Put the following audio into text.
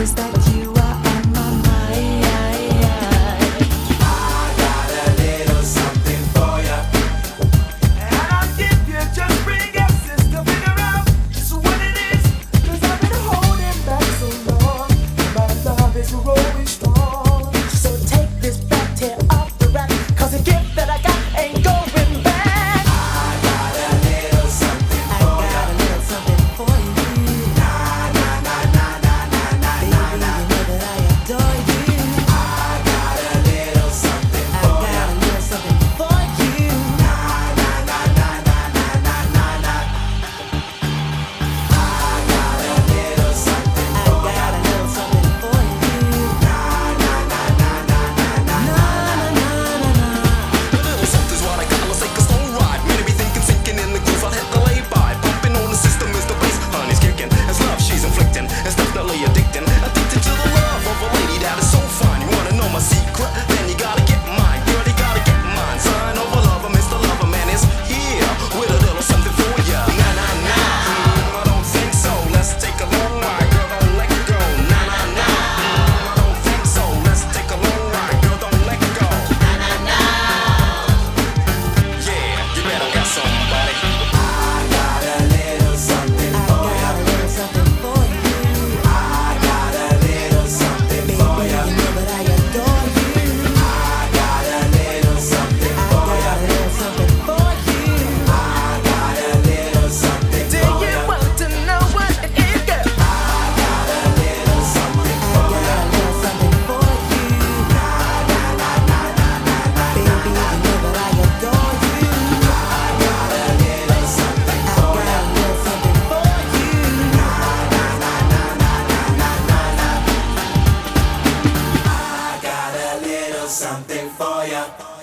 is that something for ya.